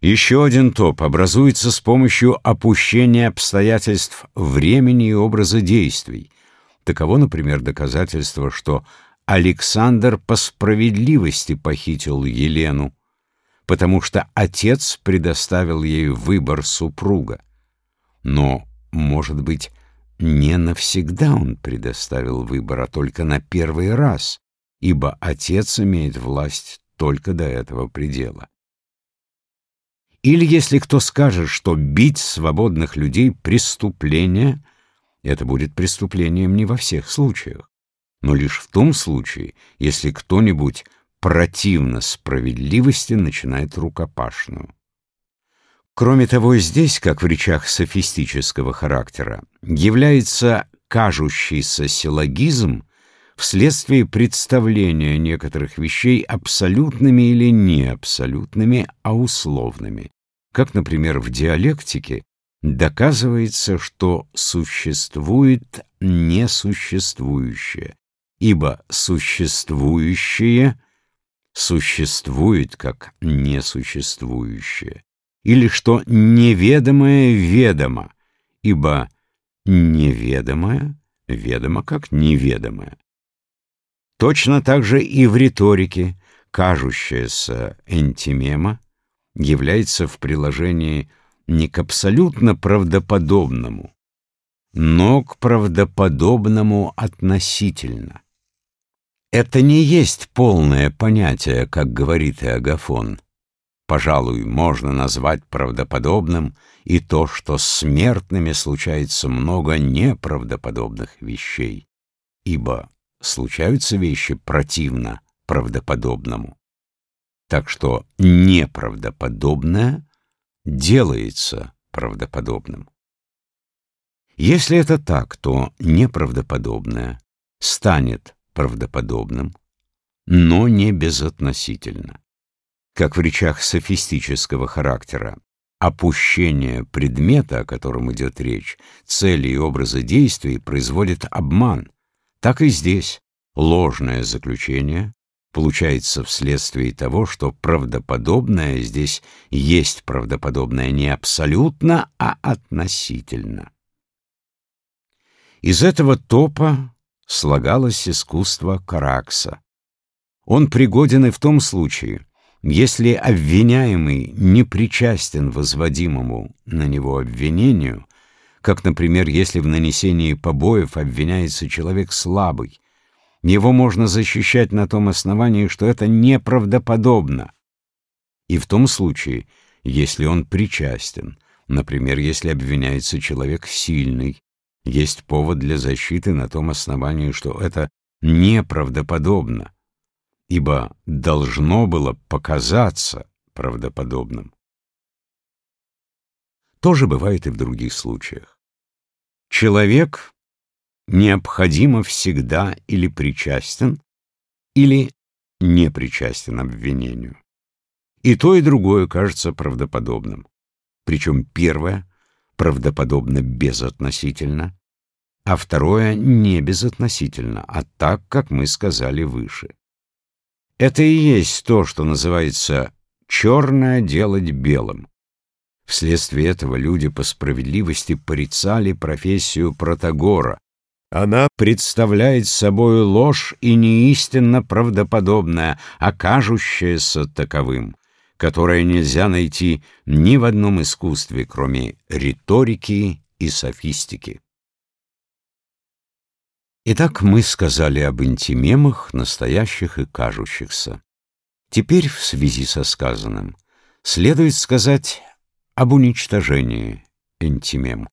Еще один топ образуется с помощью опущения обстоятельств времени и образа действий. Таково, например, доказательство, что Александр по справедливости похитил Елену, потому что отец предоставил ей выбор супруга. Но, может быть, не навсегда он предоставил выбор, а только на первый раз, ибо отец имеет власть только до этого предела. Или если кто скажет, что бить свободных людей — преступление, это будет преступлением не во всех случаях, но лишь в том случае, если кто-нибудь противно справедливости начинает рукопашную. Кроме того, здесь, как в речах софистического характера, является кажущийся силлогизм вследствие представления некоторых вещей абсолютными или не абсолютными, а условными. Как, например, в диалектике доказывается, что существует несуществующее, ибо существующее существует как несуществующее, или что неведомое ведомо, ибо неведомое ведомо как неведомое. Точно так же и в риторике кажущаяся энтимема является в приложении не к абсолютно правдоподобному, но к правдоподобному относительно. Это не есть полное понятие, как говорит Иогафон. Пожалуй, можно назвать правдоподобным и то, что смертными случается много неправдоподобных вещей, ибо случаются вещи противно правдоподобному. Так что неправдоподобное делается правдоподобным. Если это так, то неправдоподобное станет правдоподобным, но не безотносительно. Как в речах софистического характера, опущение предмета, о котором идет речь, цели и образы действий производит обман, так и здесь ложное заключение получается вследствие того, что правдоподобное здесь есть правдоподобное не абсолютно, а относительно. Из этого топа слагалось искусство Каракса. Он пригоден и в том случае, если обвиняемый не причастен возводимому на него обвинению, как, например, если в нанесении побоев обвиняется человек слабый. Его можно защищать на том основании, что это неправдоподобно. И в том случае, если он причастен, например, если обвиняется человек сильный, есть повод для защиты на том основании, что это неправдоподобно, ибо должно было показаться правдоподобным. То же бывает и в других случаях. Человек необходимо всегда или причастен, или не причастен обвинению. И то, и другое кажется правдоподобным. Причем первое правдоподобно безотносительно, а второе не безотносительно, а так, как мы сказали выше. Это и есть то, что называется «черное делать белым». Вследствие этого люди по справедливости порицали профессию Протагора. Она представляет собой ложь и неистинно правдоподобная, а кажущаяся таковым, которое нельзя найти ни в одном искусстве, кроме риторики и софистики. Итак, мы сказали об интимемах, настоящих и кажущихся. Теперь, в связи со сказанным, следует сказать об уничтожении энтимем.